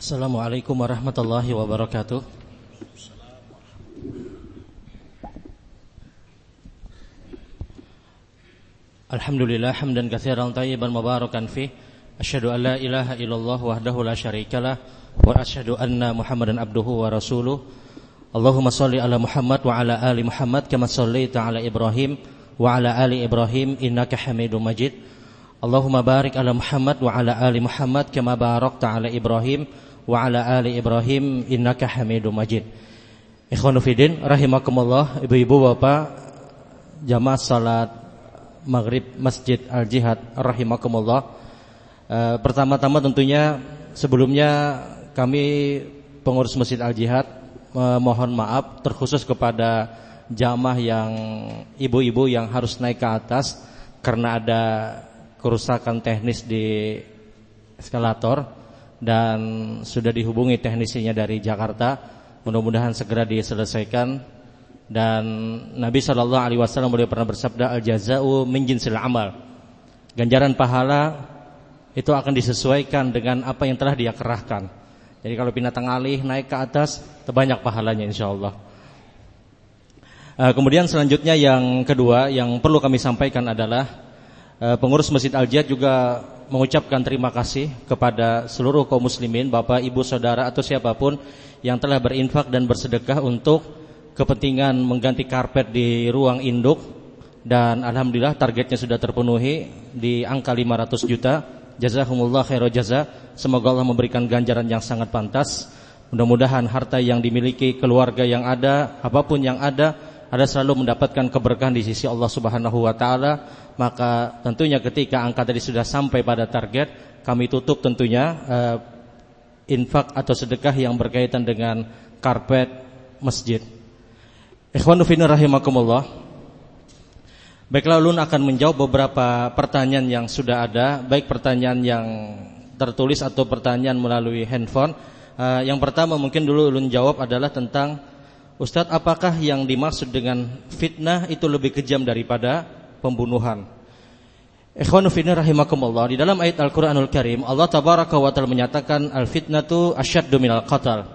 Assalamualaikum warahmatullahi wabarakatuh. Alhamdulillah hamdan katsiran tayyiban mubarakan fi. Asyhadu an la ilaha illallah wahdahu la syarikalah wa asyhadu anna Muhammadan abduhu wa rasuluh. Allahumma salli ala Muhammad wa ala ali Muhammad kama sallaita ala Ibrahim wa ala ali Ibrahim innaka Hamidum Majid. Allahumma barik ala Muhammad wa ala ali Muhammad kama barakta ala Ibrahim wa ala ali Ibrahim innaka Hamidum Majid. Ikhwanu fillah rahimakumullah, ibu-ibu bapak jamaah salat maghrib Masjid Al Jihad rahimakumullah. E, pertama-tama tentunya sebelumnya kami pengurus Masjid Al Jihad mohon maaf terkhusus kepada jamaah yang ibu-ibu yang harus naik ke atas karena ada kerusakan teknis di eskalator dan sudah dihubungi teknisinya dari Jakarta. Mudah-mudahan segera diselesaikan dan Nabi Shallallahu Alaihi Wasallam beliau pernah bersabda al jazau min jinsil amal. Ganjaran pahala itu akan disesuaikan dengan apa yang telah dia kerahkan. Jadi kalau binatang alih naik ke atas, terbanyak pahalanya insya Allah. Eh, kemudian selanjutnya yang kedua yang perlu kami sampaikan adalah eh, pengurus Masjid Al Jihad juga mengucapkan terima kasih kepada seluruh kaum muslimin, bapak, ibu, saudara atau siapa pun yang telah berinfak dan bersedekah untuk kepentingan mengganti karpet di ruang induk dan alhamdulillah targetnya sudah terpenuhi di angka 500 juta. Jazakumullah khairu jaza. Semoga Allah memberikan ganjaran yang sangat pantas. Mudah-mudahan harta yang dimiliki keluarga yang ada, apa pun yang ada, ada selalu mendapatkan keberkahan di sisi Allah Subhanahu wa taala maka tentunya ketika angka tadi sudah sampai pada target, kami tutup tentunya uh, infak atau sedekah yang berkaitan dengan karpet masjid. Ikhwanu fillah rahimakumullah. Baiklah ulun akan menjawab beberapa pertanyaan yang sudah ada, baik pertanyaan yang tertulis atau pertanyaan melalui handphone. Uh, yang pertama mungkin dulu ulun jawab adalah tentang Ustadz apakah yang dimaksud dengan fitnah itu lebih kejam daripada pembunuhan. Ikhwanu fillah rahimakumullah di dalam ayat Al-Qur'anul Karim Allah tabaraka wa taala menyatakan al-fitnatu asyaddu minal qatl.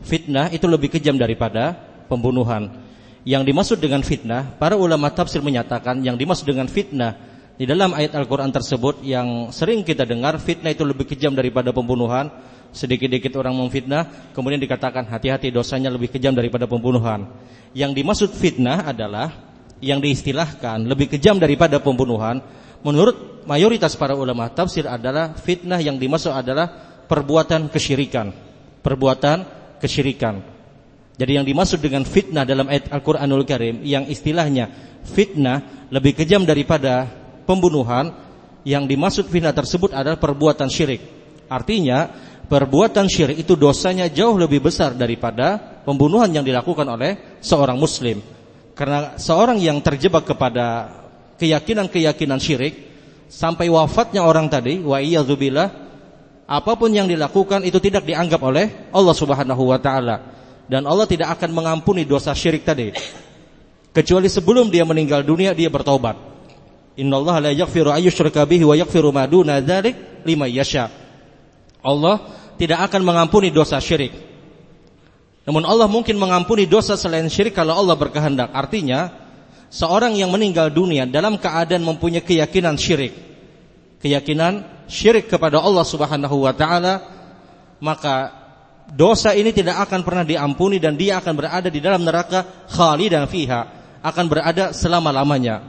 Fitnah itu lebih kejam daripada pembunuhan. Yang dimaksud dengan fitnah, para ulama tafsir menyatakan yang dimaksud dengan fitnah di dalam ayat Al-Qur'an tersebut yang sering kita dengar fitnah itu lebih kejam daripada pembunuhan. Sedikit-dikit orang memfitnah, kemudian dikatakan hati-hati dosanya lebih kejam daripada pembunuhan. Yang dimaksud fitnah adalah yang diistilahkan lebih kejam daripada pembunuhan. Menurut mayoritas para ulama tafsir adalah fitnah yang dimaksud adalah perbuatan kesyirikan. Perbuatan kesyirikan. Jadi yang dimaksud dengan fitnah dalam ayat Al-Qur'anul Karim yang istilahnya fitnah lebih kejam daripada pembunuhan yang dimaksud fitnah tersebut adalah perbuatan syirik. Artinya perbuatan syirik itu dosanya jauh lebih besar daripada pembunuhan yang dilakukan oleh seorang muslim karena seorang yang terjebak kepada keyakinan-keyakinan syirik sampai wafatnya orang tadi, wa iyadzubillah, apa pun yang dilakukan itu tidak dianggap oleh Allah Subhanahu wa taala dan Allah tidak akan mengampuni dosa syirik tadi. Kecuali sebelum dia meninggal dunia dia bertobat. Innallaha la yaghfiru ayyushraka bihi wa yaghfiru ma duna dzalik liman yasha. Allah tidak akan mengampuni dosa syirik namun Allah mungkin mengampuni dosa selain syirik kalau Allah berkehendak. Artinya, seorang yang meninggal dunia dalam keadaan mempunyai keyakinan syirik, keyakinan syirik kepada Allah Subhanahu wa taala, maka dosa ini tidak akan pernah diampuni dan dia akan berada di dalam neraka khalidan fiha, akan berada selama-lamanya.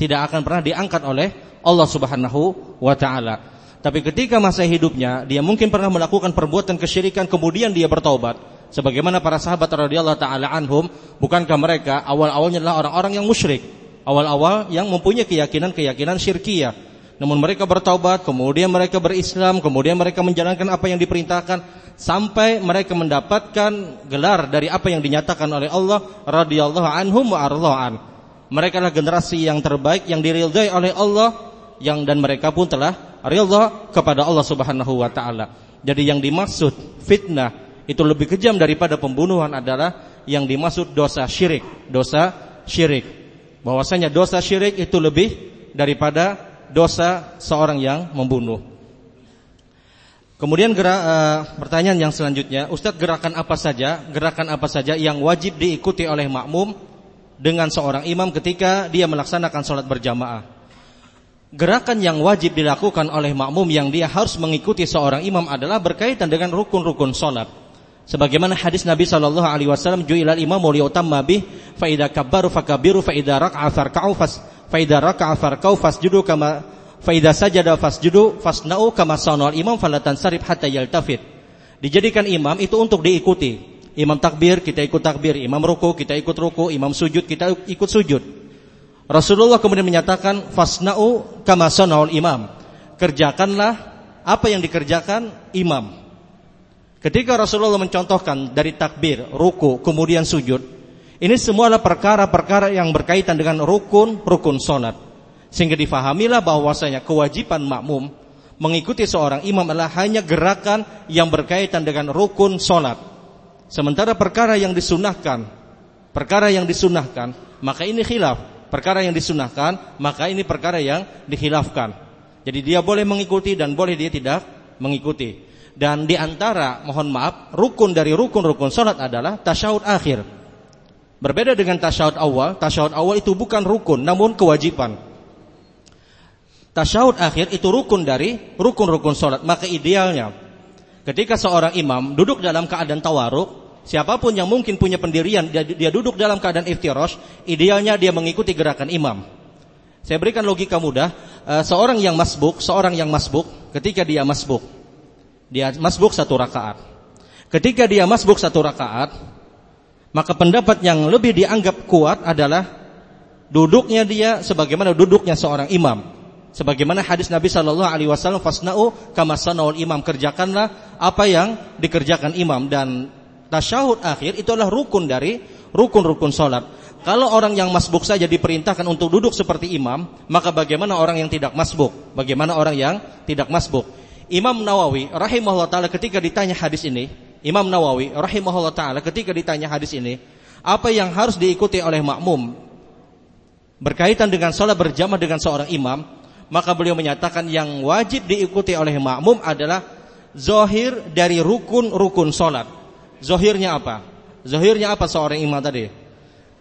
Tidak akan pernah diangkat oleh Allah Subhanahu wa taala. Tapi ketika masa hidupnya dia mungkin pernah melakukan perbuatan kesyirikan kemudian dia bertaubat, Sebagaimana para sahabat radhiyallahu taala anhum, bukankah mereka awal-awalnya adalah orang-orang yang musyrik, awal-awal yang mempunyai keyakinan-keyakinan syirkiyah. Namun mereka bertaubat, kemudian mereka berislam, kemudian mereka menjalankan apa yang diperintahkan sampai mereka mendapatkan gelar dari apa yang dinyatakan oleh Allah radhiyallahu anhum wa ardhaan. Mereka adalah generasi yang terbaik yang diridhai oleh Allah yang dan mereka pun telah ridha kepada Allah Subhanahu wa taala. Jadi yang dimaksud fitnah itu lebih kejam daripada pembunuhan adalah yang dimaksud dosa syirik, dosa syirik. Bahwasanya dosa syirik itu lebih daripada dosa seorang yang membunuh. Kemudian gerak, uh, pertanyaan yang selanjutnya, Ustadz gerakan apa saja, gerakan apa saja yang wajib diikuti oleh makmum dengan seorang imam ketika dia melaksanakan sholat berjamaah? Gerakan yang wajib dilakukan oleh makmum yang dia harus mengikuti seorang imam adalah berkaitan dengan rukun-rukun sholat. Sebagaimana hadis Nabi Shallallahu Alaihi Wasallam, "Juilal imam liutamma bih, faida kabaru fakabiru, faida raka'a farka'u fas, faida raka'a farka'u fasjudu kama Faida sajada fasjudu fasna'u kama sanal imam falatan sarif hatta yaltafit. Dijadikan imam itu untuk diikuti. Imam takbir kita ikut takbir, imam ruku kita ikut ruku, imam sujud kita ikut sujud. Rasulullah kemudian menyatakan fasna'u kama sanal imam. Kerjakanlah apa yang dikerjakan imam. Ketika Rasulullah mencontohkan dari takbir, ruku, kemudian sujud, ini semua adalah perkara-perkara yang berkaitan dengan rukun-rukun solat. Sehingga difahamilah bahwasanya kewajiban makmum mengikuti seorang imam adalah hanya gerakan yang berkaitan dengan rukun solat. Sementara perkara yang disunahkan, perkara yang disunahkan, maka ini khilaf. Perkara yang disunahkan, maka ini perkara yang dihilafkan. Jadi dia boleh mengikuti dan boleh dia tidak mengikuti. Dan di antara, mohon maaf, rukun dari rukun-rukun solat adalah tasyahud akhir. Berbeda dengan tasyahud awal, tasyahud awal itu bukan rukun, namun kewajiban. Tasyahud akhir itu rukun dari rukun-rukun sholat. Maka idealnya ketika seorang imam duduk dalam keadaan tawaruk, siapa pun yang mungkin punya pendirian, dia, dia duduk dalam keadaan iftirosh, idealnya dia mengikuti gerakan imam. Saya berikan logika mudah, uh, seorang yang masbuk, seorang yang masbuk, ketika dia masbuk, dia masbuk satu rakaat. Ketika dia masbuk satu rakaat, maka pendapat yang lebih dianggap kuat adalah duduknya dia sebagaimana duduknya seorang imam. Sebagaimana hadis Nabi Shallallahu Alaihi Wasallam, fasnau kama sanaul imam kerjakanlah apa yang dikerjakan imam dan tasyahud akhir itu adalah rukun dari rukun-rukun sholat. Kalau orang yang masbuk saja diperintahkan untuk duduk seperti imam, maka bagaimana orang yang tidak masbuk? Bagaimana orang yang tidak masbuk? Imam Nawawi rahimahullah taala ketika ditanya hadis ini, Imam Nawawi rahimahullah taala ketika ditanya hadis ini, apa yang harus diikuti oleh makmum berkaitan dengan sholat berjamaah dengan seorang imam? maka beliau menyatakan yang wajib diikuti oleh makmum adalah zohir dari rukun-rukun solat. Zohirnya apa? Zohirnya apa seorang imam tadi?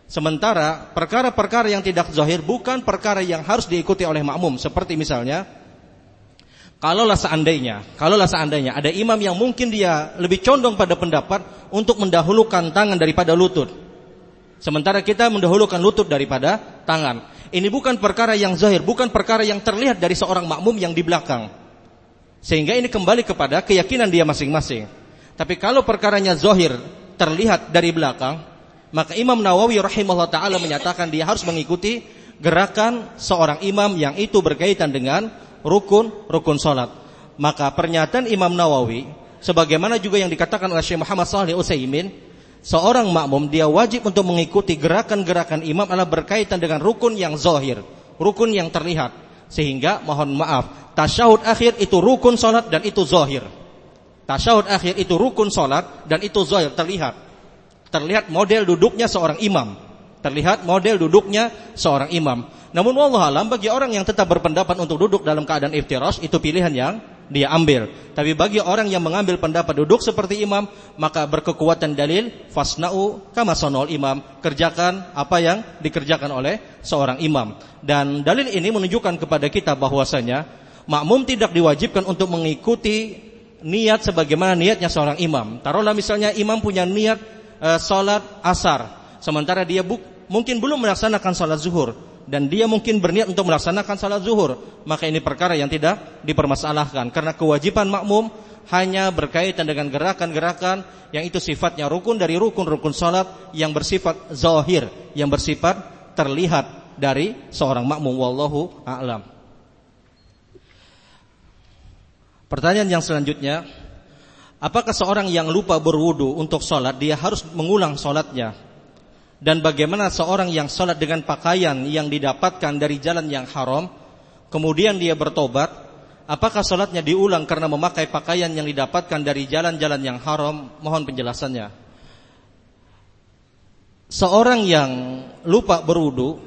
Sementara perkara-perkara yang tidak zohir bukan perkara yang harus diikuti oleh makmum. Seperti misalnya, kalaulah seandainya, kalaulah seandainya ada imam yang mungkin dia lebih condong pada pendapat untuk mendahulukan tangan daripada lutut. Sementara kita mendahulukan lutut daripada tangan. Ini bukan perkara yang zahir, bukan perkara yang terlihat dari seorang makmum yang di belakang. Sehingga ini kembali kepada keyakinan dia masing-masing. Tapi kalau perkaranya zahir terlihat dari belakang, maka Imam Nawawi rahimahullah taala menyatakan dia harus mengikuti gerakan seorang imam yang itu berkaitan dengan rukun rukun salat. Maka pernyataan Imam Nawawi sebagaimana juga yang dikatakan oleh Syekh Muhammad Shalih Utsaimin seorang makmum dia wajib untuk mengikuti gerakan-gerakan imam adalah berkaitan dengan rukun yang zahir, rukun yang terlihat. Sehingga mohon maaf, tasyahud akhir itu rukun salat dan itu zahir. Tasyahud akhir itu rukun salat dan itu zahir terlihat. Terlihat model duduknya seorang imam. Terlihat model duduknya seorang imam. Namun Allah alam bagi orang yang tetap berpendapat untuk duduk dalam keadaan iftiras itu pilihan yang dia ambil. Tapi bagi orang yang mengambil pendapat duduk seperti imam, maka berkekuatan dalil fasna'u kama sonol imam. Kerjakan apa yang dikerjakan oleh seorang imam. Dan dalil ini menunjukkan kepada kita bahwasanya makmum tidak diwajibkan untuk mengikuti niat sebagaimana niatnya seorang imam. Taruhlah misalnya imam punya niat e, salat asar, sementara dia buk, mungkin belum melaksanakan salat zuhur. Dan dia mungkin berniat untuk melaksanakan salat zuhur, maka ini perkara yang tidak dipermasalahkan. Karena kewajiban makmum hanya berkaitan dengan gerakan-gerakan yang itu sifatnya rukun dari rukun-rukun salat yang bersifat zahir, yang bersifat terlihat dari seorang makmum. Wallahu a'lam. Pertanyaan yang selanjutnya, apakah seorang yang lupa berwudu untuk salat dia harus mengulang salatnya dan bagaimana seorang yang sholat dengan pakaian yang didapatkan dari jalan yang haram, kemudian dia bertobat, apakah sholatnya diulang karena memakai pakaian yang didapatkan dari jalan-jalan yang haram? Mohon penjelasannya. Seorang yang lupa berwudu,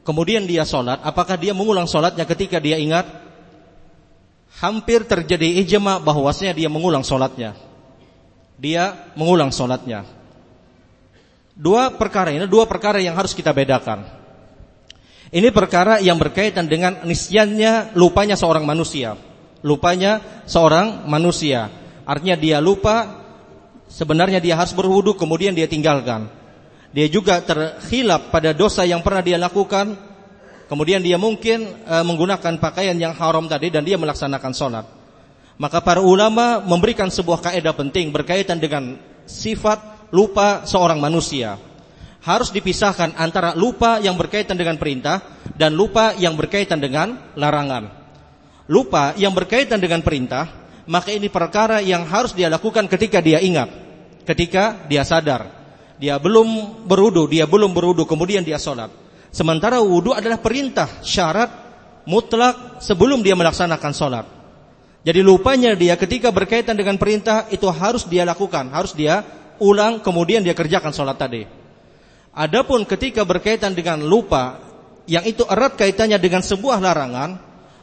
kemudian dia sholat, apakah dia mengulang sholatnya ketika dia ingat? Hampir terjadi ijma bahwasanya dia mengulang sholatnya. Dia mengulang sholatnya. Dua perkara ini, dua perkara yang harus kita bedakan. Ini perkara yang berkaitan dengan nisyannya lupanya seorang manusia. Lupanya seorang manusia. Artinya dia lupa, sebenarnya dia harus berwudu, kemudian dia tinggalkan. Dia juga terhilap pada dosa yang pernah dia lakukan, kemudian dia mungkin e, menggunakan pakaian yang haram tadi dan dia melaksanakan sholat. Maka para ulama memberikan sebuah kaidah penting berkaitan dengan sifat lupa seorang manusia. Harus dipisahkan antara lupa yang berkaitan dengan perintah dan lupa yang berkaitan dengan larangan. Lupa yang berkaitan dengan perintah, maka ini perkara yang harus dia lakukan ketika dia ingat, ketika dia sadar dia belum berudu, dia belum berudu, kemudian dia sholat. Sementara wudu adalah perintah, syarat mutlak sebelum dia melaksanakan sholat. Jadi lupanya dia ketika berkaitan dengan perintah itu harus dia lakukan, harus dia ulang kemudian dia kerjakan sholat tadi. Adapun ketika berkaitan dengan lupa yang itu erat kaitannya dengan sebuah larangan,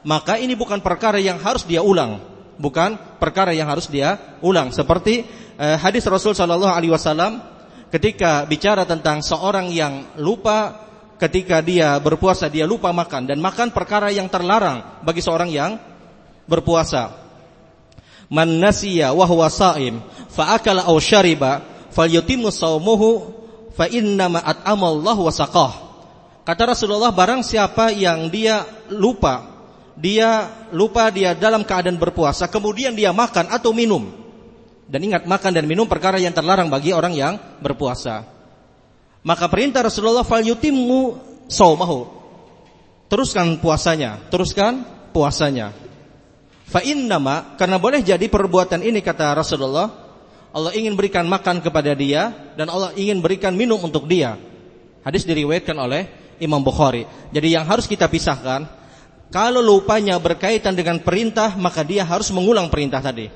maka ini bukan perkara yang harus dia ulang, bukan perkara yang harus dia ulang. Seperti eh, hadis Rasul Shallallahu Alaihi Wasallam ketika bicara tentang seorang yang lupa ketika dia berpuasa dia lupa makan dan makan perkara yang terlarang bagi seorang yang berpuasa. Man nasiya wa huwa shaim fa akala aw syariba falyutimmu shaumuhu fa inna ma at'amallahu wa saqah. Kata Rasulullah barang siapa yang dia lupa dia lupa dia dalam keadaan berpuasa kemudian dia makan atau minum dan ingat makan dan minum perkara yang terlarang bagi orang yang berpuasa. Maka perintah Rasulullah fal yutimmu saumahu. Teruskan puasanya, teruskan puasanya. Fa innama karena boleh jadi perbuatan ini kata Rasulullah, Allah ingin berikan makan kepada dia dan Allah ingin berikan minum untuk dia. Hadis diriwayatkan oleh Imam Bukhari. Jadi yang harus kita pisahkan, kalau lupanya berkaitan dengan perintah, maka dia harus mengulang perintah tadi.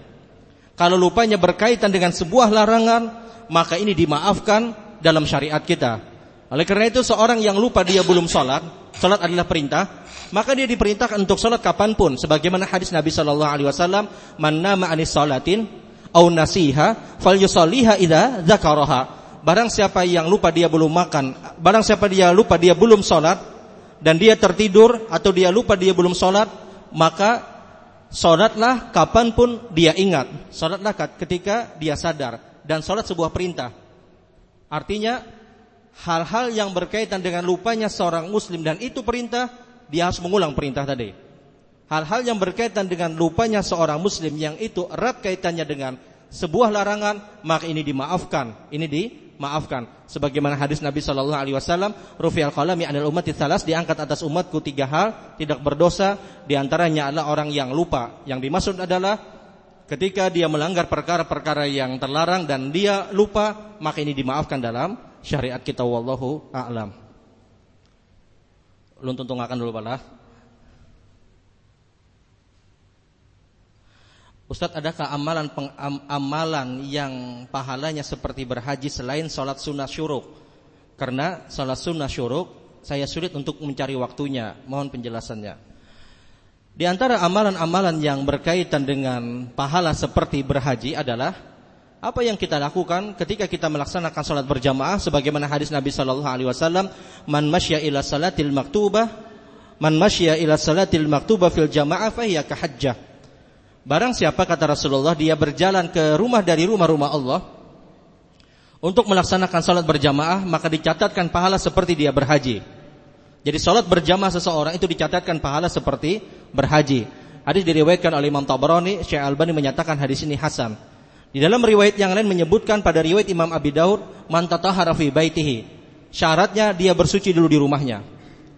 Kalau lupanya berkaitan dengan sebuah larangan, maka ini dimaafkan dalam syariat kita. Oleh karena itu seorang yang lupa dia belum sholat, sholat adalah perintah, maka dia diperintahkan untuk sholat kapan pun. Sebagaimana hadis Nabi Shallallahu Alaihi Wasallam, "Mana anis sholatin, au nasiha, fal yusoliha ida zakaroha." Barang siapa yang lupa dia belum makan, barang siapa dia lupa dia belum sholat, dan dia tertidur atau dia lupa dia belum sholat, maka Sholatlah kapan pun dia ingat. Sholatlah ketika dia sadar. Dan sholat sebuah perintah. Artinya, hal-hal yang berkaitan dengan lupanya seorang muslim dan itu perintah, dia harus mengulang perintah tadi. Hal-hal yang berkaitan dengan lupanya seorang muslim yang itu erat kaitannya dengan sebuah larangan, maka ini dimaafkan. Ini di maafkan. Sebagaimana hadis Nabi Shallallahu Alaihi Wasallam, Rufi'al qalami anil umat salas diangkat atas umatku tiga hal, tidak berdosa, di antaranya adalah orang yang lupa. Yang dimaksud adalah ketika dia melanggar perkara-perkara yang terlarang dan dia lupa, maka ini dimaafkan dalam syariat kita. Wallahu a'lam. Lu tuntung akan dulu pala. Ustadz adakah amalan amalan yang pahalanya seperti berhaji selain sholat sunnah syuruk? Karena sholat sunnah syuruk saya sulit untuk mencari waktunya. Mohon penjelasannya. Di antara amalan-amalan yang berkaitan dengan pahala seperti berhaji adalah apa yang kita lakukan ketika kita melaksanakan sholat berjamaah sebagaimana hadis Nabi Shallallahu Alaihi Wasallam man masya ila salatil maktubah man masya ila salatil maktubah fil jamaah fahiya kahajjah Barang siapa kata Rasulullah dia berjalan ke rumah dari rumah-rumah Allah untuk melaksanakan salat berjamaah maka dicatatkan pahala seperti dia berhaji. Jadi salat berjamaah seseorang itu dicatatkan pahala seperti berhaji. Hadis diriwayatkan oleh Imam Tabarani, Syekh Albani menyatakan hadis ini hasan. Di dalam riwayat yang lain menyebutkan pada riwayat Imam Abi Daud, man tatahhara fi baitihi. Syaratnya dia bersuci dulu di rumahnya.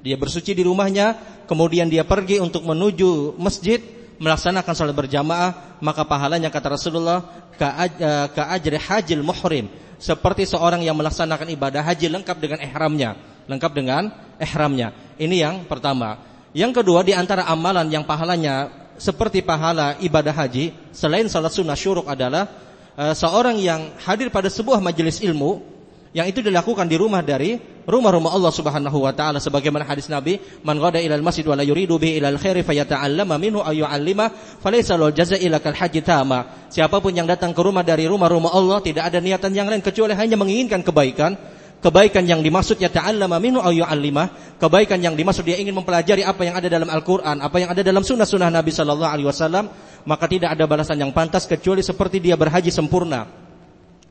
Dia bersuci di rumahnya, kemudian dia pergi untuk menuju masjid melaksanakan salat berjamaah maka pahalanya kata Rasulullah ka ajri hajil muhrim seperti seorang yang melaksanakan ibadah haji lengkap dengan ihramnya. Lengkap dengan ihramnya. Ini yang pertama. Yang kedua di antara amalan yang pahalanya seperti pahala ibadah haji selain salat sunnah syuruk adalah uh, seorang yang hadir pada sebuah majelis ilmu yang itu dilakukan di rumah dari rumah-rumah Allah Subhanahu wa taala sebagaimana hadis Nabi, "Man ghada ilal masjid wa la yuridu bi ilal khairi fayata'allama minhu aw yu'allima falaysa lahu jazaa illa kal haji tama." Siapa pun yang datang ke rumah dari rumah-rumah Allah tidak ada niatan yang lain kecuali hanya menginginkan kebaikan. Kebaikan yang dimaksudnya ta'allama minhu aw yu'allima, kebaikan yang dimaksud dia ingin mempelajari apa yang ada dalam Al-Qur'an, apa yang ada dalam sunnah-sunnah Nabi sallallahu alaihi wasallam, maka tidak ada balasan yang pantas kecuali seperti dia berhaji sempurna.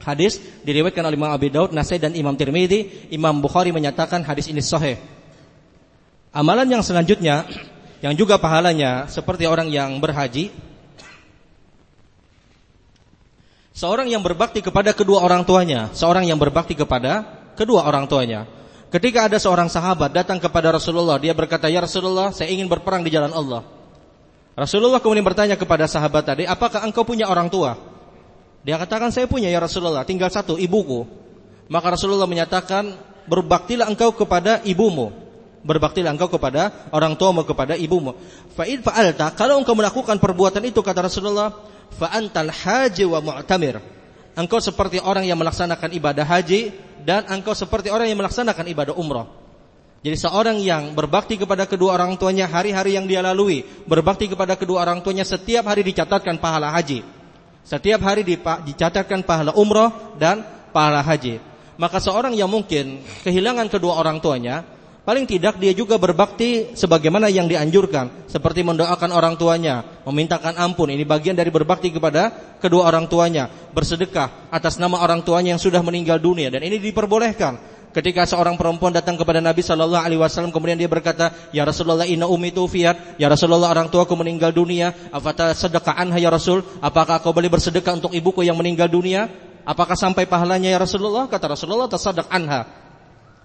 Hadis diriwayatkan oleh Imam Abi Daud, Nasai dan Imam Tirmidzi. Imam Bukhari menyatakan hadis ini sahih. Amalan yang selanjutnya yang juga pahalanya seperti orang yang berhaji Seorang yang berbakti kepada kedua orang tuanya, seorang yang berbakti kepada kedua orang tuanya. Ketika ada seorang sahabat datang kepada Rasulullah, dia berkata, "Ya Rasulullah, saya ingin berperang di jalan Allah." Rasulullah kemudian bertanya kepada sahabat tadi, "Apakah engkau punya orang tua?" Dia katakan saya punya ya Rasulullah, tinggal satu ibuku. Maka Rasulullah menyatakan berbaktilah engkau kepada ibumu. Berbaktilah engkau kepada orang tuamu kepada ibumu. Fa'id fa'alta, kalau engkau melakukan perbuatan itu kata Rasulullah, fa'antal haji wa mu'tamir. Engkau seperti orang yang melaksanakan ibadah haji dan engkau seperti orang yang melaksanakan ibadah umrah. Jadi seorang yang berbakti kepada kedua orang tuanya hari-hari yang dia lalui, berbakti kepada kedua orang tuanya setiap hari dicatatkan pahala haji. Setiap hari dicatatkan pahala umroh dan pahala haji. Maka seorang yang mungkin kehilangan kedua orang tuanya, paling tidak dia juga berbakti sebagaimana yang dianjurkan, seperti mendoakan orang tuanya, memintakan ampun. Ini bagian dari berbakti kepada kedua orang tuanya, bersedekah atas nama orang tuanya yang sudah meninggal dunia dan ini diperbolehkan. Ketika seorang perempuan datang kepada Nabi Shallallahu Alaihi Wasallam, kemudian dia berkata, Ya Rasulullah, inna umi tufiat. Ya Rasulullah, orang tuaku meninggal dunia. Afata sedekah anha ya Rasul. Apakah kau boleh bersedekah untuk ibuku yang meninggal dunia? Apakah sampai pahalanya ya Rasulullah? Kata Rasulullah, tasadak anha.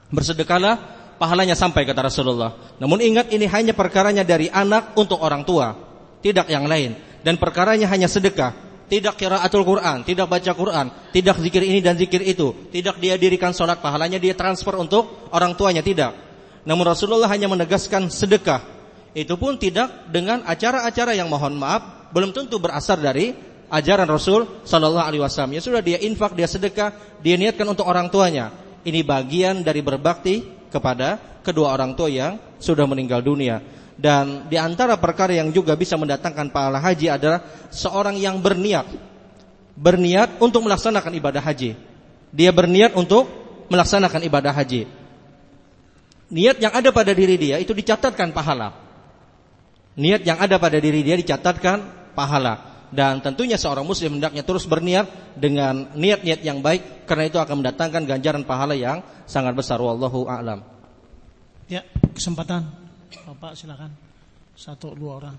Bersedekahlah, pahalanya sampai kata Rasulullah. Namun ingat ini hanya perkaranya dari anak untuk orang tua, tidak yang lain. Dan perkaranya hanya sedekah tidak kiraatul Quran, tidak baca Quran, tidak zikir ini dan zikir itu, tidak dia dirikan sholat pahalanya dia transfer untuk orang tuanya tidak. Namun Rasulullah hanya menegaskan sedekah. Itu pun tidak dengan acara-acara yang mohon maaf belum tentu berasal dari ajaran Rasul Sallallahu Alaihi Wasallam. Ya sudah dia infak, dia sedekah, dia niatkan untuk orang tuanya. Ini bagian dari berbakti kepada kedua orang tua yang sudah meninggal dunia. Dan di antara perkara yang juga bisa mendatangkan pahala haji adalah seorang yang berniat berniat untuk melaksanakan ibadah haji. Dia berniat untuk melaksanakan ibadah haji. Niat yang ada pada diri dia itu dicatatkan pahala. Niat yang ada pada diri dia dicatatkan pahala. Dan tentunya seorang muslim hendaknya terus berniat dengan niat-niat yang baik karena itu akan mendatangkan ganjaran pahala yang sangat besar wallahu a'lam. Ya, kesempatan Bapak silakan. Satu dua orang.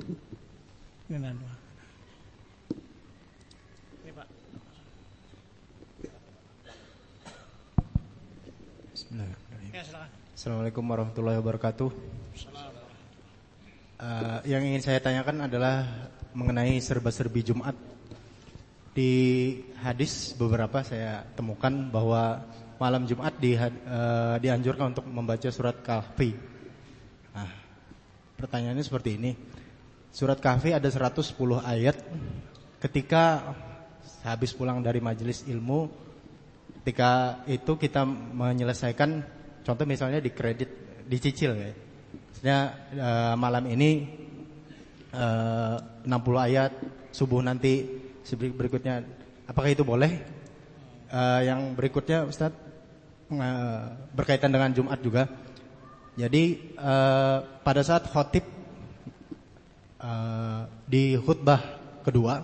Ini dua. Ini Pak. Bismillahirrahmanirrahim. Ya, silakan. Assalamualaikum warahmatullahi wabarakatuh. Uh, yang ingin saya tanyakan adalah mengenai serba-serbi Jumat. Di hadis beberapa saya temukan bahwa malam Jumat di, uh, dianjurkan untuk membaca surat Kahfi Pertanyaannya seperti ini. Surat Kahfi ada 110 ayat. Ketika habis pulang dari majelis ilmu, ketika itu kita menyelesaikan contoh misalnya di kredit dicicil ya. Maksudnya uh, malam ini uh, 60 ayat, subuh nanti berikutnya apakah itu boleh? Uh, yang berikutnya Ustaz uh, berkaitan dengan Jumat juga. Jadi uh, pada saat khotib uh, di khutbah kedua,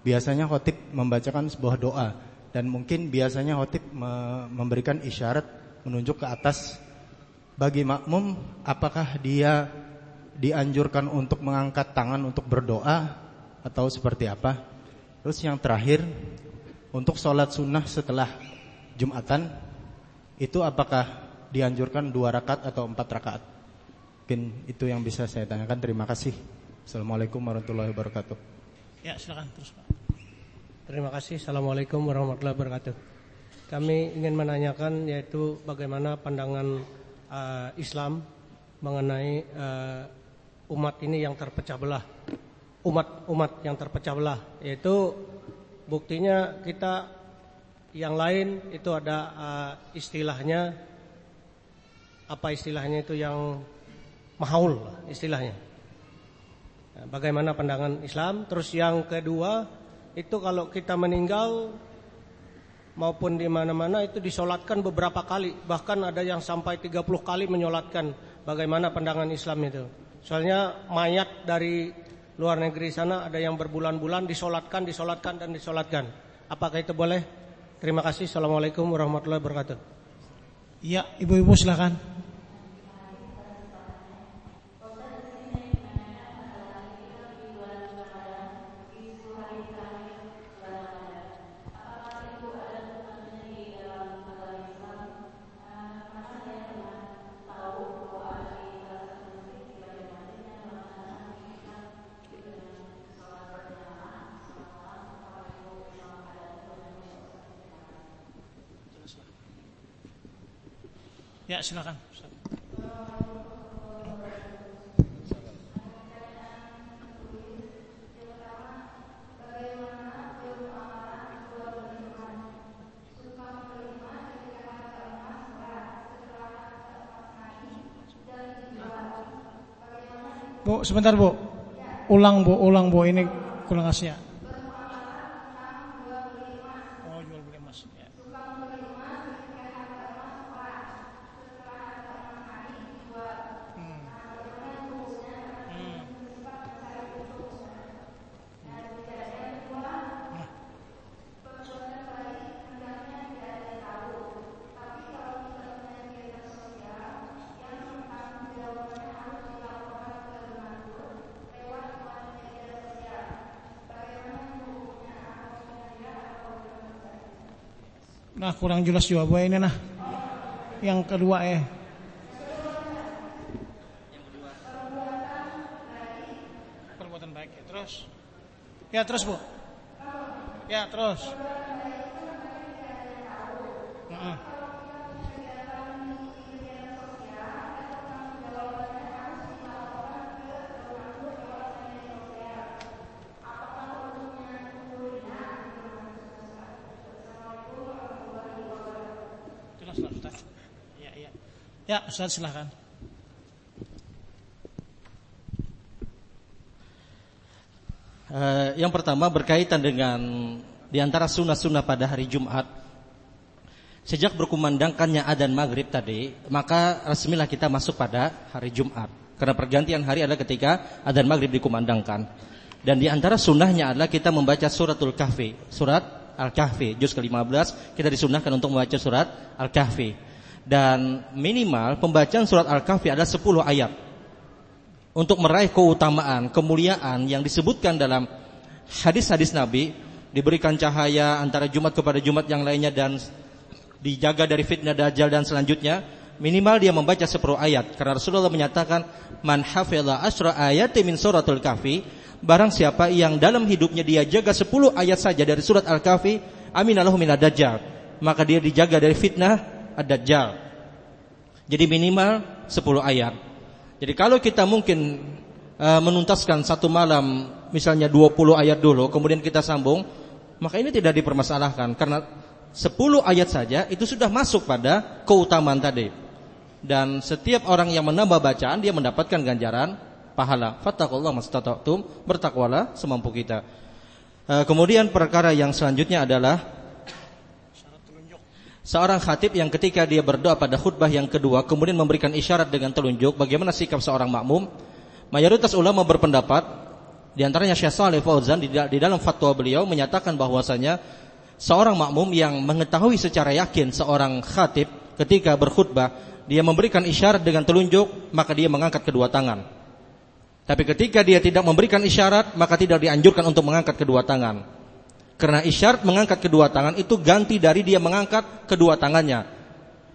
biasanya khotib membacakan sebuah doa dan mungkin biasanya khotib me memberikan isyarat menunjuk ke atas bagi makmum apakah dia dianjurkan untuk mengangkat tangan untuk berdoa atau seperti apa. Terus yang terakhir untuk sholat sunnah setelah Jumatan itu apakah dianjurkan dua rakaat atau empat rakaat. Mungkin itu yang bisa saya tanyakan. Terima kasih. Assalamualaikum warahmatullahi wabarakatuh. Ya silakan terus Pak. Terima kasih. Assalamualaikum warahmatullahi wabarakatuh. Kami ingin menanyakan yaitu bagaimana pandangan uh, Islam mengenai uh, umat ini yang terpecah belah. Umat-umat yang terpecah belah yaitu buktinya kita yang lain itu ada uh, istilahnya apa istilahnya itu yang mahaul istilahnya. Nah, bagaimana pandangan Islam? Terus yang kedua itu kalau kita meninggal maupun di mana-mana itu disolatkan beberapa kali, bahkan ada yang sampai 30 kali menyolatkan. Bagaimana pandangan Islam itu? Soalnya mayat dari luar negeri sana ada yang berbulan-bulan disolatkan, disolatkan dan disolatkan. Apakah itu boleh? Terima kasih. Assalamualaikum warahmatullahi wabarakatuh. Iya, ibu-ibu silakan. Silakan. Bu, sebentar Bu. Ulang Bu, ulang Bu. Ini kurang Asia. Nah kurang jelas jawabannya nah. Yang kedua eh. Perbuatan baik ya terus. Ya terus bu. Ya terus. Uh -uh. Jelas lah Ustaz. Ya ya. Ya Ustaz silakan. Eh, yang pertama berkaitan dengan di antara sunnah-sunnah pada hari Jumat. Sejak berkumandangkannya adzan maghrib tadi, maka resmilah kita masuk pada hari Jumat. Karena pergantian hari adalah ketika adzan maghrib dikumandangkan. Dan di antara sunnahnya adalah kita membaca suratul kahfi, surat Al-Kahfi, juz ke-15, kita disunahkan untuk membaca surat Al-Kahfi. Dan minimal pembacaan surat Al-Kahfi adalah 10 ayat untuk meraih keutamaan, kemuliaan yang disebutkan dalam hadis-hadis Nabi, diberikan cahaya antara Jumat kepada Jumat yang lainnya dan dijaga dari fitnah dajjal dan selanjutnya, minimal dia membaca 10 ayat. Karena Rasulullah menyatakan, "Man hafiza asra ayati min suratul kahfi", barang siapa yang dalam hidupnya dia jaga 10 ayat saja dari surat Al-Kahfi, aminalahu minad dajjal, maka dia dijaga dari fitnah ad-dajjal. Jadi minimal 10 ayat. Jadi kalau kita mungkin uh, menuntaskan satu malam misalnya 20 ayat dulu kemudian kita sambung, maka ini tidak dipermasalahkan karena 10 ayat saja itu sudah masuk pada keutamaan tadi. Dan setiap orang yang menambah bacaan dia mendapatkan ganjaran pahala. Fattakullah mastata'tum, bertakwalah semampu kita. Uh, kemudian perkara yang selanjutnya adalah Seorang khatib yang ketika dia berdoa pada khutbah yang kedua kemudian memberikan isyarat dengan telunjuk bagaimana sikap seorang makmum? Mayoritas ulama berpendapat di antaranya Syekh Shalih Fauzan di, di dalam fatwa beliau menyatakan bahwasanya seorang makmum yang mengetahui secara yakin seorang khatib ketika berkhutbah dia memberikan isyarat dengan telunjuk maka dia mengangkat kedua tangan. Tapi ketika dia tidak memberikan isyarat maka tidak dianjurkan untuk mengangkat kedua tangan. Karena isyarat mengangkat kedua tangan itu ganti dari dia mengangkat kedua tangannya.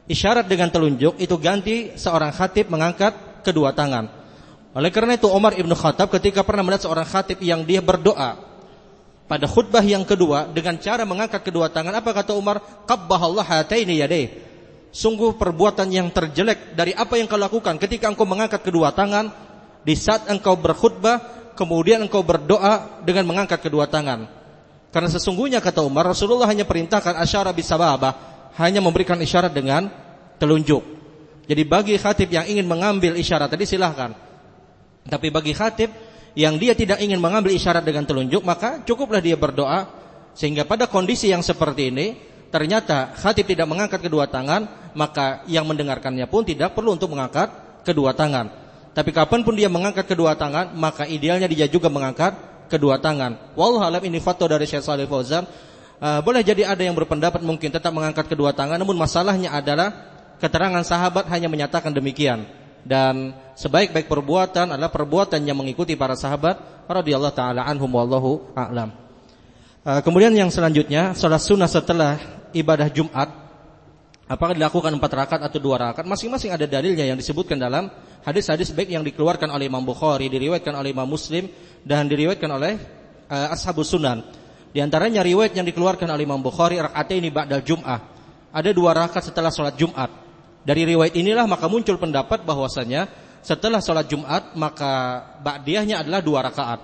Isyarat dengan telunjuk itu ganti seorang khatib mengangkat kedua tangan. Oleh karena itu Umar ibnu Khattab ketika pernah melihat seorang khatib yang dia berdoa pada khutbah yang kedua dengan cara mengangkat kedua tangan, apa kata Umar? Allah hataini yadayh. Sungguh perbuatan yang terjelek dari apa yang kau lakukan ketika engkau mengangkat kedua tangan di saat engkau berkhutbah, kemudian engkau berdoa dengan mengangkat kedua tangan. Karena sesungguhnya kata Umar Rasulullah hanya perintahkan asyara bisababah hanya memberikan isyarat dengan telunjuk. Jadi bagi khatib yang ingin mengambil isyarat tadi silahkan. Tapi bagi khatib yang dia tidak ingin mengambil isyarat dengan telunjuk, maka cukuplah dia berdoa sehingga pada kondisi yang seperti ini ternyata khatib tidak mengangkat kedua tangan, maka yang mendengarkannya pun tidak perlu untuk mengangkat kedua tangan. Tapi kapan pun dia mengangkat kedua tangan, maka idealnya dia juga mengangkat kedua tangan. Wallahu alam ini fatwa dari Syekh Shalih Fauzan. Uh, boleh jadi ada yang berpendapat mungkin tetap mengangkat kedua tangan, namun masalahnya adalah keterangan sahabat hanya menyatakan demikian dan sebaik-baik perbuatan adalah perbuatan yang mengikuti para sahabat radhiyallahu taala anhum wallahu a'lam. Uh, kemudian yang selanjutnya salat sunnah setelah ibadah Jumat apakah dilakukan empat rakaat atau dua rakaat masing-masing ada dalilnya yang disebutkan dalam hadis-hadis baik yang dikeluarkan oleh Imam Bukhari diriwayatkan oleh Imam Muslim dan diriwayatkan oleh uh, ashabus sunan. Di antaranya riwayat yang dikeluarkan oleh Imam Bukhari ini ba'dal Jum'ah. Ada dua rakaat setelah salat Jumat. Dari riwayat inilah maka muncul pendapat bahwasanya setelah salat Jumat maka ba'diyahnya adalah dua rakaat.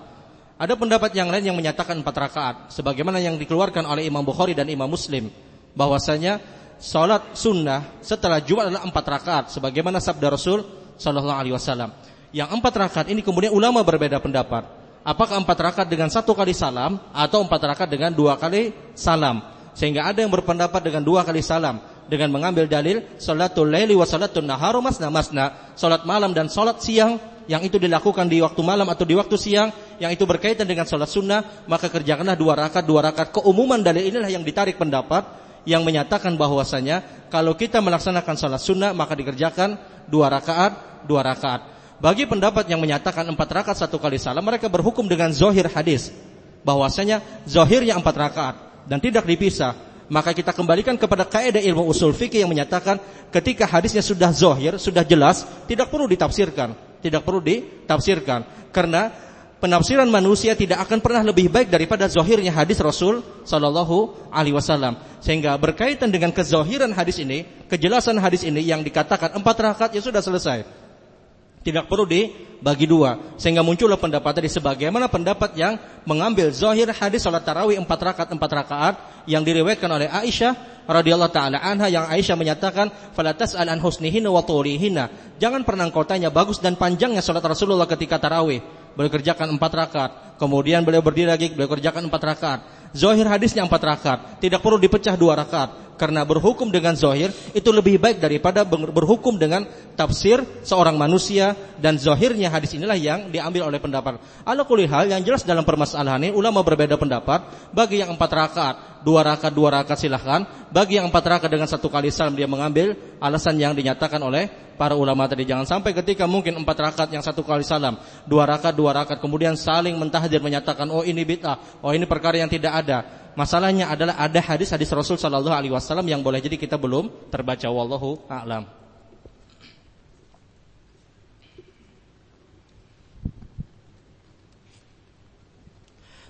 Ada pendapat yang lain yang menyatakan empat rakaat, sebagaimana yang dikeluarkan oleh Imam Bukhari dan Imam Muslim, bahwasanya salat sunnah setelah Jumat adalah empat rakaat, sebagaimana sabda Rasul Shallallahu Alaihi Wasallam. Yang empat rakaat ini kemudian ulama berbeda pendapat. Apakah empat rakaat dengan satu kali salam atau empat rakaat dengan dua kali salam? Sehingga ada yang berpendapat dengan dua kali salam. Dengan mengambil dalil salatul laili wa salatul naharu masna masna, salat malam dan salat siang yang itu dilakukan di waktu malam atau di waktu siang yang itu berkaitan dengan sholat sunnah maka kerjakanlah dua rakaat dua rakaat. Keumuman dalil inilah yang ditarik pendapat yang menyatakan bahwasanya kalau kita melaksanakan sholat sunnah maka dikerjakan dua rakaat dua rakaat bagi pendapat yang menyatakan empat rakaat satu kali salam mereka berhukum dengan zohir hadis bahwasanya zohirnya empat rakaat dan tidak dipisah maka kita kembalikan kepada kaidah ilmu usul fikih yang menyatakan ketika hadisnya sudah zohir sudah jelas tidak perlu ditafsirkan tidak perlu ditafsirkan karena penafsiran manusia tidak akan pernah lebih baik daripada zahirnya hadis Rasul sallallahu alaihi wasallam. Sehingga berkaitan dengan kezahiran hadis ini, kejelasan hadis ini yang dikatakan empat rakaat ya sudah selesai. Tidak perlu dibagi dua. Sehingga muncullah pendapat tadi sebagaimana pendapat yang mengambil zahir hadis salat tarawih empat rakaat empat rakaat yang diriwayatkan oleh Aisyah radhiyallahu taala anha yang Aisyah menyatakan falatas an husnihina wa tulihina. Jangan pernah engkau tanya bagus dan panjangnya salat Rasulullah ketika tarawih. Beliau kerjakan empat rakaat. Kemudian beliau berdiri lagi, beliau kerjakan empat rakaat. Zohir hadisnya empat rakaat. Tidak perlu dipecah dua rakaat karena berhukum dengan zohir itu lebih baik daripada berhukum dengan tafsir seorang manusia dan zohirnya hadis inilah yang diambil oleh pendapat. Ala hal yang jelas dalam permasalahan ini ulama berbeda pendapat. Bagi yang empat rakaat, dua rakaat, dua rakaat silahkan. Bagi yang empat rakaat dengan satu kali salam dia mengambil alasan yang dinyatakan oleh para ulama tadi. Jangan sampai ketika mungkin empat rakaat yang satu kali salam, dua rakaat, dua rakaat kemudian saling mentahdir menyatakan oh ini bid'ah, oh ini perkara yang tidak ada Masalahnya adalah ada hadis-hadis Rasul Shallallahu Alaihi Wasallam yang boleh jadi kita belum terbaca. Wallahu a'lam.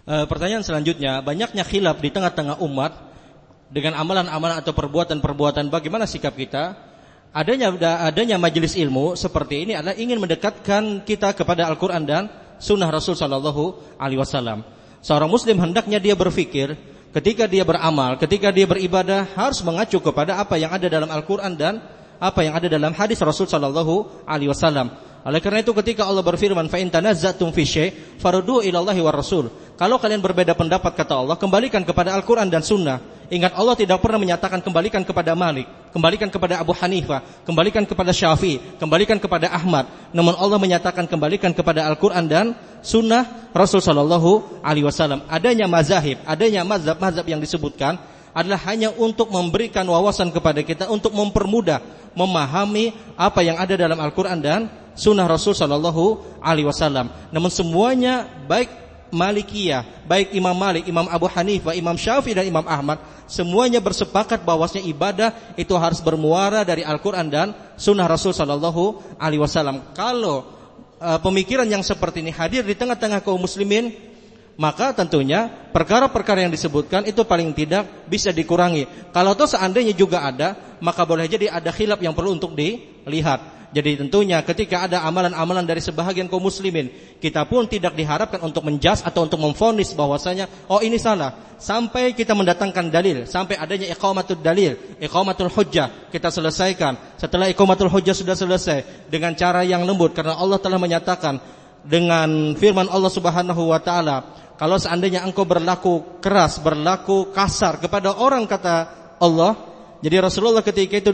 E, pertanyaan selanjutnya, banyaknya khilaf di tengah-tengah umat dengan amalan-amalan atau perbuatan-perbuatan. Bagaimana sikap kita? Adanya adanya majelis ilmu seperti ini adalah ingin mendekatkan kita kepada Al-Quran dan Sunnah Rasul Shallallahu Alaihi Wasallam. Seorang Muslim hendaknya dia berpikir ketika dia beramal, ketika dia beribadah harus mengacu kepada apa yang ada dalam Al-Qur'an dan apa yang ada dalam hadis Rasul sallallahu alaihi wasallam. Oleh karena itu ketika Allah berfirman fa in. Kalau kalian berbeda pendapat kata Allah, kembalikan kepada Al-Qur'an dan Sunnah. Ingat Allah tidak pernah menyatakan kembalikan kepada Malik, kembalikan kepada Abu Hanifah, kembalikan kepada Syafi'i, kembalikan kepada Ahmad. Namun Allah menyatakan kembalikan kepada Al-Qur'an dan Sunnah Rasul sallallahu alaihi wasallam. Adanya mazahib, adanya mazhab-mazhab yang disebutkan adalah hanya untuk memberikan wawasan kepada kita untuk mempermudah memahami apa yang ada dalam Al-Qur'an dan sunnah Rasul Shallallahu Alaihi Wasallam. Namun semuanya baik Malikiyah, baik Imam Malik, Imam Abu Hanifah, Imam Syafi'i dan Imam Ahmad, semuanya bersepakat bahwasanya ibadah itu harus bermuara dari Al-Quran dan Sunnah Rasul Shallallahu Alaihi Wasallam. Kalau uh, pemikiran yang seperti ini hadir di tengah-tengah kaum muslimin, maka tentunya perkara-perkara yang disebutkan itu paling tidak bisa dikurangi. Kalau toh seandainya juga ada, maka boleh jadi ada khilaf yang perlu untuk dilihat. Jadi tentunya ketika ada amalan-amalan dari sebahagian kaum muslimin, kita pun tidak diharapkan untuk menjas atau untuk memfonis bahwasanya oh ini salah sampai kita mendatangkan dalil, sampai adanya iqamatul dalil, iqamatul hujjah kita selesaikan. Setelah iqamatul hujjah sudah selesai dengan cara yang lembut karena Allah telah menyatakan dengan firman Allah Subhanahu wa taala, kalau seandainya engkau berlaku keras, berlaku kasar kepada orang kata Allah, jadi Rasulullah ketika itu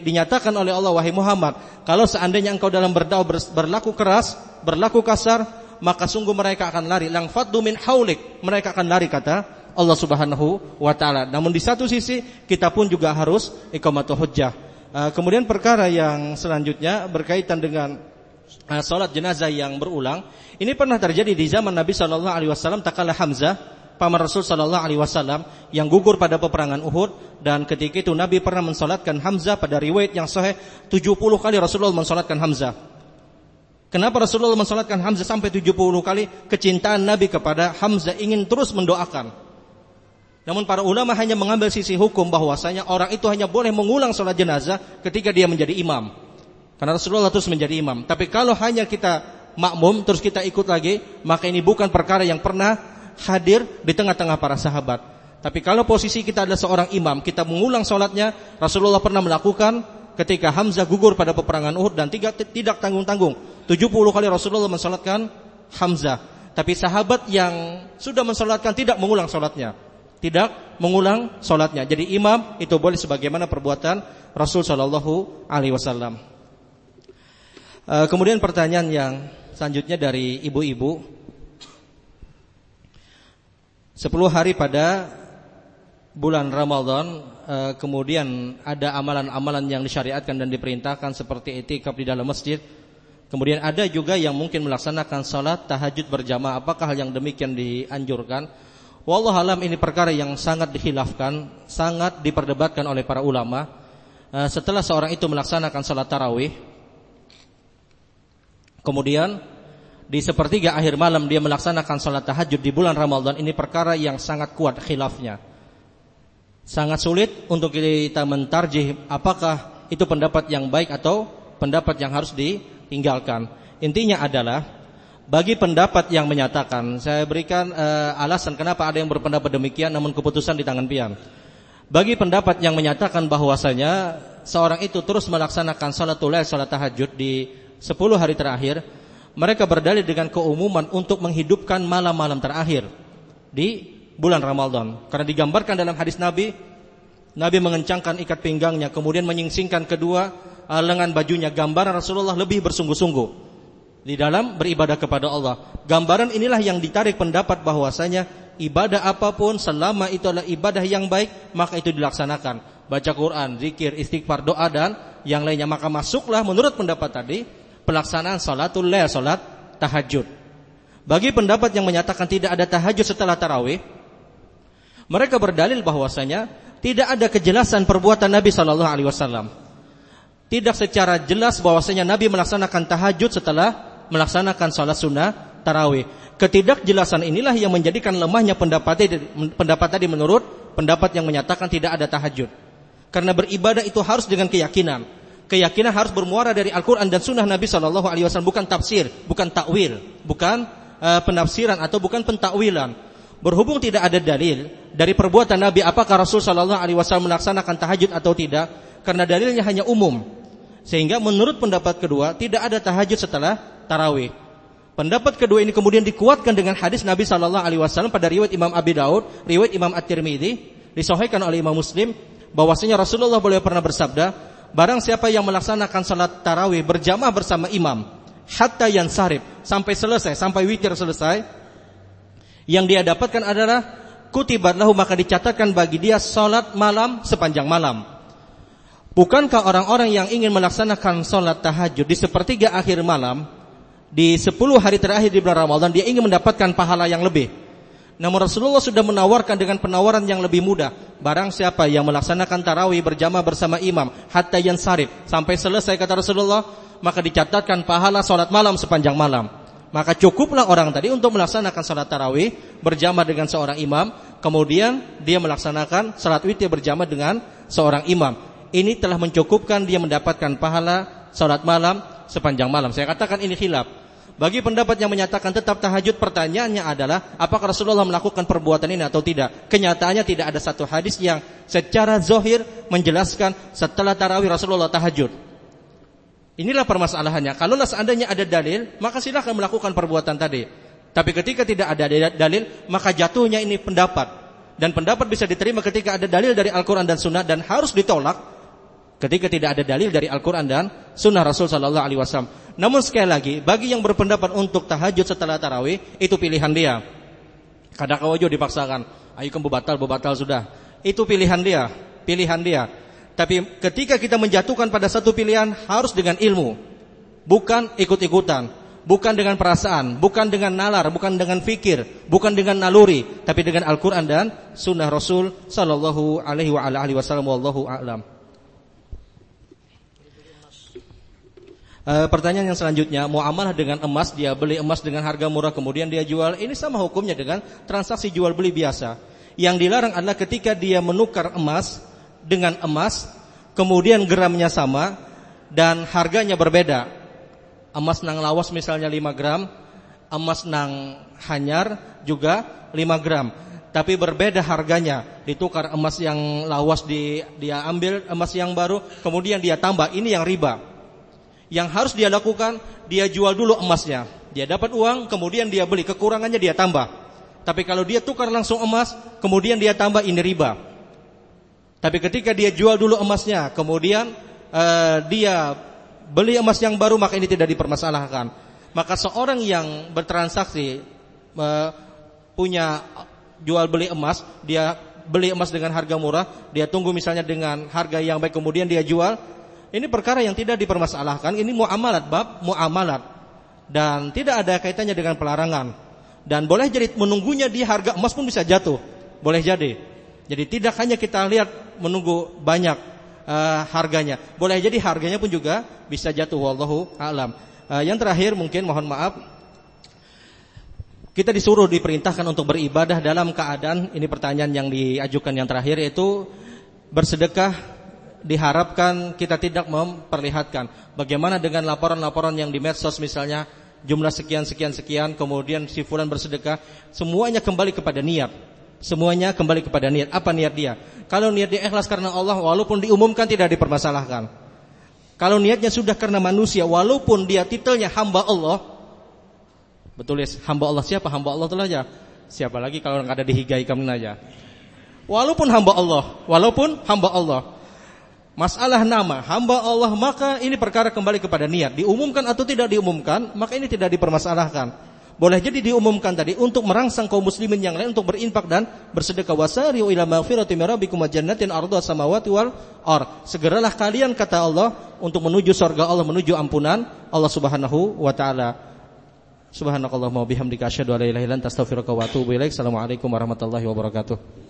dinyatakan oleh Allah wahai Muhammad, kalau seandainya engkau dalam berdakwah berlaku keras, berlaku kasar, maka sungguh mereka akan lari. Lang faddu min haulik, mereka akan lari kata Allah Subhanahu wa taala. Namun di satu sisi kita pun juga harus iqamatul hujjah. Uh, kemudian perkara yang selanjutnya berkaitan dengan uh, salat jenazah yang berulang. Ini pernah terjadi di zaman Nabi sallallahu alaihi wasallam takala Hamzah paman Rasul sallallahu alaihi wasallam yang gugur pada peperangan Uhud dan ketika itu Nabi pernah mensolatkan Hamzah pada riwayat yang sahih 70 kali Rasulullah mensolatkan Hamzah. Kenapa Rasulullah mensolatkan Hamzah sampai 70 kali? Kecintaan Nabi kepada Hamzah ingin terus mendoakan. Namun para ulama hanya mengambil sisi hukum bahwasanya orang itu hanya boleh mengulang sholat jenazah ketika dia menjadi imam. Karena Rasulullah terus menjadi imam. Tapi kalau hanya kita makmum terus kita ikut lagi, maka ini bukan perkara yang pernah hadir di tengah-tengah para sahabat. Tapi kalau posisi kita adalah seorang imam, kita mengulang sholatnya, Rasulullah pernah melakukan ketika Hamzah gugur pada peperangan Uhud dan tidak tidak tanggung-tanggung. 70 kali Rasulullah mensolatkan Hamzah. Tapi sahabat yang sudah mensolatkan tidak mengulang sholatnya. Tidak mengulang sholatnya. Jadi imam itu boleh sebagaimana perbuatan Rasul Shallallahu Alaihi Wasallam. Eh, kemudian pertanyaan yang selanjutnya dari ibu-ibu. 10 hari pada bulan Ramadan eh, kemudian ada amalan-amalan yang disyariatkan dan diperintahkan seperti itikaf di dalam masjid. Kemudian ada juga yang mungkin melaksanakan salat tahajud berjamaah. Apakah hal yang demikian dianjurkan? Wallah alam ini perkara yang sangat dikhilafkan, sangat diperdebatkan oleh para ulama. Eh, setelah seorang itu melaksanakan salat tarawih, kemudian di sepertiga akhir malam dia melaksanakan salat tahajud di bulan Ramadan ini perkara yang sangat kuat khilafnya. Sangat sulit untuk kita mentarjih apakah itu pendapat yang baik atau pendapat yang harus ditinggalkan. Intinya adalah bagi pendapat yang menyatakan saya berikan uh, alasan kenapa ada yang berpendapat demikian namun keputusan di tangan pian. Bagi pendapat yang menyatakan bahwasanya seorang itu terus melaksanakan salatul lail salat tahajud di 10 hari terakhir mereka berdalil dengan keumuman untuk menghidupkan malam-malam terakhir di bulan Ramadan. Karena digambarkan dalam hadis Nabi, Nabi mengencangkan ikat pinggangnya, kemudian menyingsingkan kedua uh, lengan bajunya. Gambaran Rasulullah lebih bersungguh-sungguh di dalam beribadah kepada Allah. Gambaran inilah yang ditarik pendapat bahwasanya ibadah apa pun selama itu adalah ibadah yang baik, maka itu dilaksanakan. Baca Quran, zikir, istighfar, doa dan yang lainnya maka masuklah menurut pendapat tadi pelaksanaan salatul lail, salat tahajud. Bagi pendapat yang menyatakan tidak ada tahajud setelah tarawih, mereka berdalil bahwasanya tidak ada kejelasan perbuatan Nabi Shallallahu Alaihi Wasallam. Tidak secara jelas bahwasanya Nabi melaksanakan tahajud setelah melaksanakan salat sunnah tarawih. Ketidakjelasan inilah yang menjadikan lemahnya pendapat pendapat tadi menurut pendapat yang menyatakan tidak ada tahajud. Karena beribadah itu harus dengan keyakinan keyakinan harus bermuara dari Al-Quran dan Sunnah Nabi Shallallahu Alaihi Wasallam, bukan tafsir, bukan takwil, bukan uh, penafsiran atau bukan pentakwilan. Berhubung tidak ada dalil dari perbuatan Nabi, apakah Rasul Shallallahu Alaihi Wasallam melaksanakan tahajud atau tidak? Karena dalilnya hanya umum, sehingga menurut pendapat kedua tidak ada tahajud setelah tarawih. Pendapat kedua ini kemudian dikuatkan dengan hadis Nabi Shallallahu Alaihi Wasallam pada riwayat Imam Abi Daud, riwayat Imam At-Tirmidzi, disahihkan oleh Imam Muslim, bahwasanya Rasulullah boleh pernah bersabda, Barang siapa yang melaksanakan salat tarawih berjamaah bersama imam hatta yang sarif sampai selesai, sampai witir selesai, yang dia dapatkan adalah kutibat lahu maka dicatatkan bagi dia salat malam sepanjang malam. Bukankah orang-orang yang ingin melaksanakan salat tahajud di sepertiga akhir malam di 10 hari terakhir di bulan Ramadan dia ingin mendapatkan pahala yang lebih? Namun Rasulullah sudah menawarkan dengan penawaran yang lebih mudah. Barang siapa yang melaksanakan tarawih berjamaah bersama imam hatta yang sarif sampai selesai kata Rasulullah, maka dicatatkan pahala salat malam sepanjang malam. Maka cukuplah orang tadi untuk melaksanakan salat tarawih berjamaah dengan seorang imam, kemudian dia melaksanakan salat witir berjamaah dengan seorang imam. Ini telah mencukupkan dia mendapatkan pahala salat malam sepanjang malam. Saya katakan ini khilaf. Bagi pendapat yang menyatakan tetap tahajud, pertanyaannya adalah apakah Rasulullah melakukan perbuatan ini atau tidak? Kenyataannya tidak ada satu hadis yang secara zohir menjelaskan setelah tarawih Rasulullah tahajud. Inilah permasalahannya. Kalau seandainya ada dalil, maka silahkan melakukan perbuatan tadi. Tapi ketika tidak ada dalil, maka jatuhnya ini pendapat. Dan pendapat bisa diterima ketika ada dalil dari Al-Quran dan Sunnah dan harus ditolak ketika tidak ada dalil dari Al-Quran dan Sunnah Rasul Sallallahu Alaihi Wasallam. Namun sekali lagi, bagi yang berpendapat untuk tahajud setelah tarawih, itu pilihan dia. Kadang kau dipaksakan, ayo kamu batal, batal sudah. Itu pilihan dia, pilihan dia. Tapi ketika kita menjatuhkan pada satu pilihan, harus dengan ilmu. Bukan ikut-ikutan. Bukan dengan perasaan, bukan dengan nalar, bukan dengan fikir, bukan dengan naluri, tapi dengan Al-Quran dan Sunnah Rasul Sallallahu Alaihi Wasallam. Wallahu a'lam. E, pertanyaan yang selanjutnya, muamalah dengan emas, dia beli emas dengan harga murah kemudian dia jual, ini sama hukumnya dengan transaksi jual beli biasa. Yang dilarang adalah ketika dia menukar emas dengan emas, kemudian gramnya sama dan harganya berbeda. Emas nang lawas misalnya 5 gram, emas nang hanyar juga 5 gram. Tapi berbeda harganya, ditukar emas yang lawas di, dia ambil emas yang baru, kemudian dia tambah, ini yang riba. Yang harus dia lakukan, dia jual dulu emasnya. Dia dapat uang, kemudian dia beli. Kekurangannya dia tambah. Tapi kalau dia tukar langsung emas, kemudian dia tambah ini riba. Tapi ketika dia jual dulu emasnya, kemudian uh, dia beli emas yang baru, maka ini tidak dipermasalahkan. Maka seorang yang bertransaksi uh, punya jual beli emas, dia beli emas dengan harga murah, dia tunggu misalnya dengan harga yang baik, kemudian dia jual, ini perkara yang tidak dipermasalahkan, ini muamalat bab muamalat dan tidak ada kaitannya dengan pelarangan. Dan boleh jadi menunggunya di harga emas pun bisa jatuh. Boleh jadi. Jadi tidak hanya kita lihat menunggu banyak uh, harganya. Boleh jadi harganya pun juga bisa jatuh wallahu alam. Uh, yang terakhir mungkin mohon maaf kita disuruh diperintahkan untuk beribadah dalam keadaan ini pertanyaan yang diajukan yang terakhir yaitu bersedekah diharapkan kita tidak memperlihatkan. Bagaimana dengan laporan-laporan yang di medsos misalnya jumlah sekian sekian sekian kemudian si fulan bersedekah, semuanya kembali kepada niat. Semuanya kembali kepada niat. Apa niat dia? Kalau niat dia ikhlas karena Allah walaupun diumumkan tidak dipermasalahkan. Kalau niatnya sudah karena manusia walaupun dia titelnya hamba Allah Betul ya, hamba Allah siapa? Hamba Allah itu aja. Siapa lagi kalau nggak ada dihigai kamu aja. Walaupun hamba Allah, walaupun hamba Allah. Masalah nama hamba Allah maka ini perkara kembali kepada niat. Diumumkan atau tidak diumumkan, maka ini tidak dipermasalahkan. Boleh jadi diumumkan tadi untuk merangsang kaum muslimin yang lain untuk berinfak dan bersedekah wasari'u ila maghfirati min rabbikum jannatin arduha samawati wal ar. Segeralah kalian kata Allah untuk menuju surga Allah, menuju ampunan Allah Subhanahu wa taala. Subhanakallahumma bihamdika asyhadu an la ilaha illa anta astaghfiruka wa atubu ilaik. Assalamualaikum warahmatullahi wabarakatuh.